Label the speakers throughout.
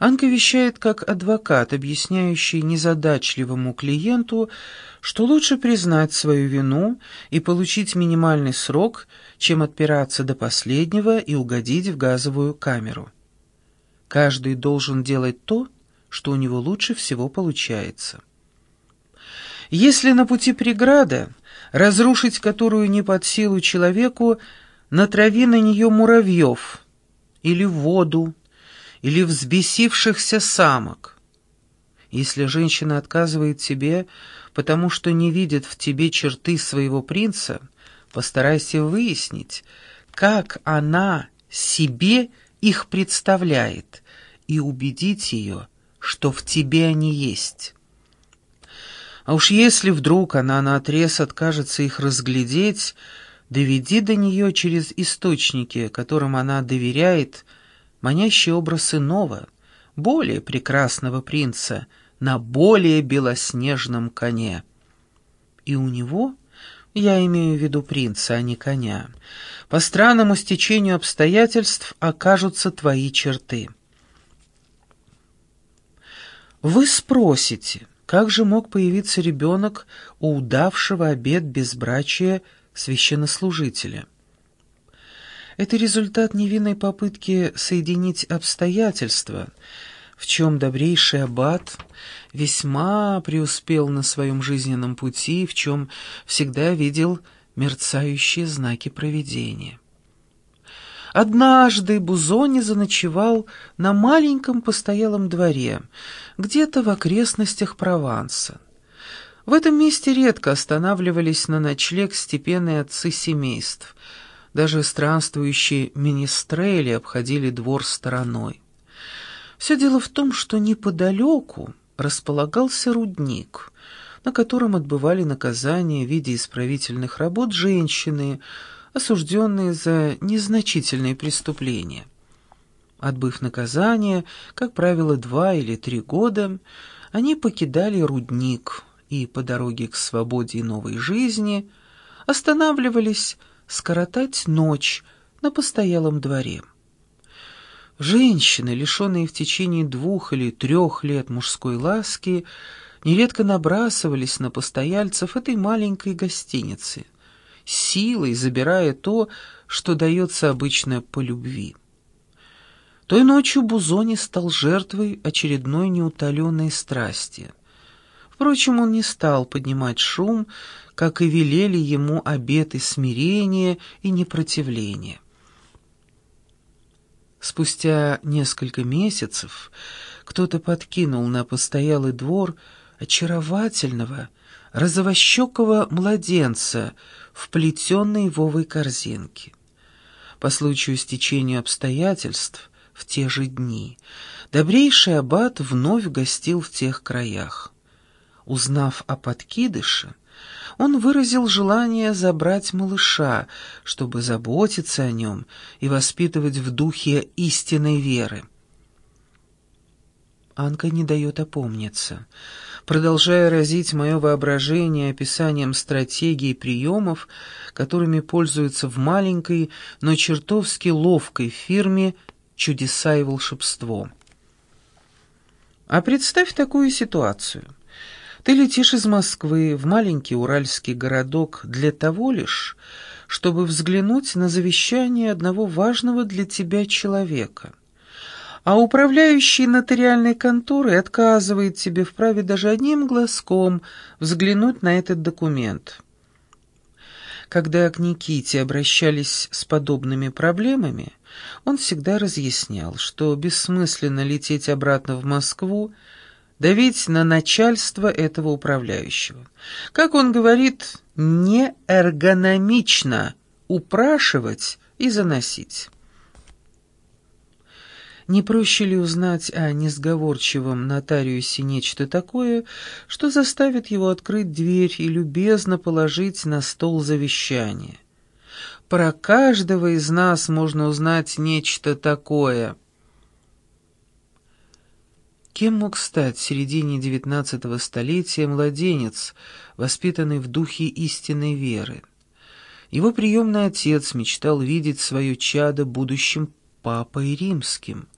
Speaker 1: Анка вещает как адвокат, объясняющий незадачливому клиенту, что лучше признать свою вину и получить минимальный срок, чем отпираться до последнего и угодить в газовую камеру. Каждый должен делать то, что у него лучше всего получается. Если на пути преграда, разрушить которую не под силу человеку, натрави на нее муравьев или воду, или взбесившихся самок. Если женщина отказывает тебе, потому что не видит в тебе черты своего принца, постарайся выяснить, как она себе их представляет, и убедить ее, что в тебе они есть. А уж если вдруг она наотрез откажется их разглядеть, доведи до нее через источники, которым она доверяет, манящий образ иного, более прекрасного принца на более белоснежном коне. И у него, я имею в виду принца, а не коня, по странному стечению обстоятельств окажутся твои черты. Вы спросите, как же мог появиться ребенок у удавшего обед безбрачия священнослужителя? Это результат невинной попытки соединить обстоятельства, в чем добрейший аббат весьма преуспел на своем жизненном пути, в чем всегда видел мерцающие знаки провидения. Однажды Бузони заночевал на маленьком постоялом дворе, где-то в окрестностях Прованса. В этом месте редко останавливались на ночлег степенные отцы семейств – даже странствующие министрели обходили двор стороной. Все дело в том, что неподалеку располагался рудник, на котором отбывали наказание в виде исправительных работ женщины, осужденные за незначительные преступления. Отбыв наказание, как правило, два или три года, они покидали рудник и по дороге к свободе и новой жизни останавливались скоротать ночь на постоялом дворе. Женщины, лишенные в течение двух или трех лет мужской ласки, нередко набрасывались на постояльцев этой маленькой гостиницы, силой забирая то, что дается обычно по любви. Той ночью Бузони стал жертвой очередной неутоленной страсти. Впрочем, он не стал поднимать шум, как и велели ему обеты смирения и непротивления. Спустя несколько месяцев кто-то подкинул на постоялый двор очаровательного, розовощекого младенца в плетеной вовой корзинке. По случаю стечения обстоятельств в те же дни добрейший аббат вновь гостил в тех краях. Узнав о подкидыше, он выразил желание забрать малыша, чтобы заботиться о нем и воспитывать в духе истинной веры. Анка не дает опомниться. Продолжая разить мое воображение описанием стратегий и приемов, которыми пользуются в маленькой, но чертовски ловкой фирме «Чудеса и волшебство». А представь такую ситуацию — ты летишь из Москвы в маленький уральский городок для того лишь, чтобы взглянуть на завещание одного важного для тебя человека. А управляющий нотариальной конторой отказывает тебе в праве даже одним глазком взглянуть на этот документ. Когда к Никите обращались с подобными проблемами, он всегда разъяснял, что бессмысленно лететь обратно в Москву, давить на начальство этого управляющего. Как он говорит, не эргономично упрашивать и заносить. Не проще ли узнать о несговорчивом нотариусе нечто такое, что заставит его открыть дверь и любезно положить на стол завещание? Про каждого из нас можно узнать нечто такое – Кем мог стать в середине XIX столетия младенец, воспитанный в духе истинной веры? Его приемный отец мечтал видеть свое чадо будущим папой римским.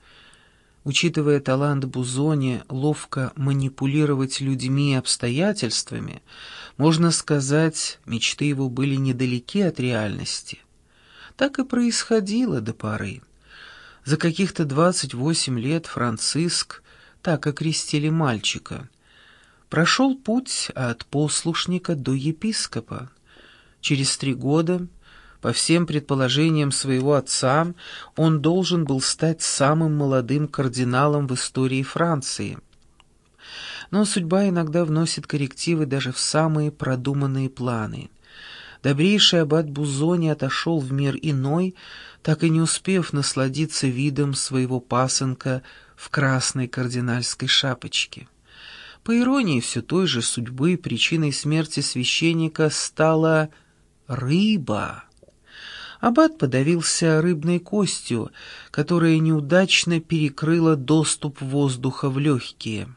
Speaker 1: Учитывая талант Бузони ловко манипулировать людьми и обстоятельствами, можно сказать, мечты его были недалеки от реальности. Так и происходило до поры. За каких-то 28 лет Франциск, так окрестили мальчика, прошел путь от послушника до епископа. Через три года по всем предположениям своего отца, он должен был стать самым молодым кардиналом в истории Франции. Но судьба иногда вносит коррективы даже в самые продуманные планы. Добрейший аббат Бузони отошел в мир иной, так и не успев насладиться видом своего пасынка в красной кардинальской шапочке. По иронии все той же судьбы причиной смерти священника стала рыба. Аббат подавился рыбной костью, которая неудачно перекрыла доступ воздуха в легкие.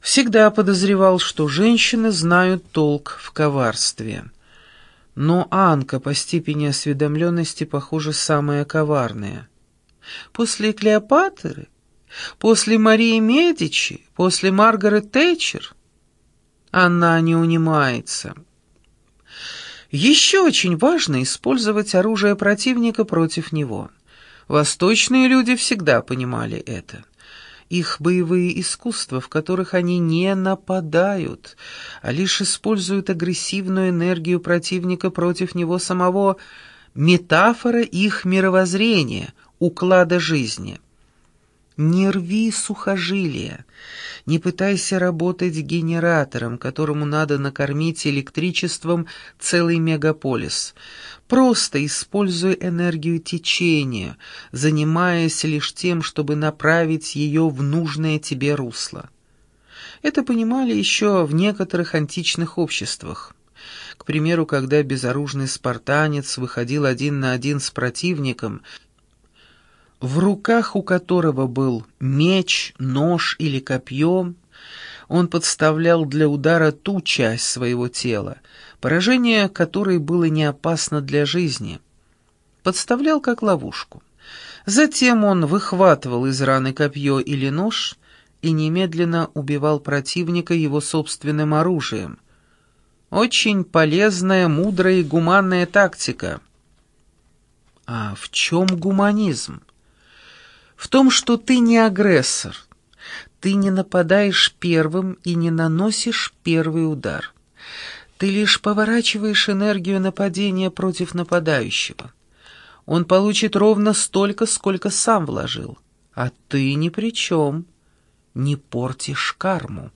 Speaker 1: Всегда подозревал, что женщины знают толк в коварстве. Но Анка по степени осведомленности, похоже, самая коварная. После Клеопатры? После Марии Медичи? После Маргарет Тэтчер? Она не унимается. Еще очень важно использовать оружие противника против него. Восточные люди всегда понимали это. Их боевые искусства, в которых они не нападают, а лишь используют агрессивную энергию противника против него самого, метафора их мировоззрения, уклада жизни. Не рви сухожилия, не пытайся работать генератором, которому надо накормить электричеством целый мегаполис. Просто используй энергию течения, занимаясь лишь тем, чтобы направить ее в нужное тебе русло. Это понимали еще в некоторых античных обществах. К примеру, когда безоружный спартанец выходил один на один с противником – в руках у которого был меч, нож или копье, он подставлял для удара ту часть своего тела, поражение которой было не опасно для жизни. Подставлял как ловушку. Затем он выхватывал из раны копье или нож и немедленно убивал противника его собственным оружием. Очень полезная, мудрая и гуманная тактика. А в чем гуманизм? В том, что ты не агрессор. Ты не нападаешь первым и не наносишь первый удар. Ты лишь поворачиваешь энергию нападения против нападающего. Он получит ровно столько, сколько сам вложил, а ты ни при чем, не портишь карму.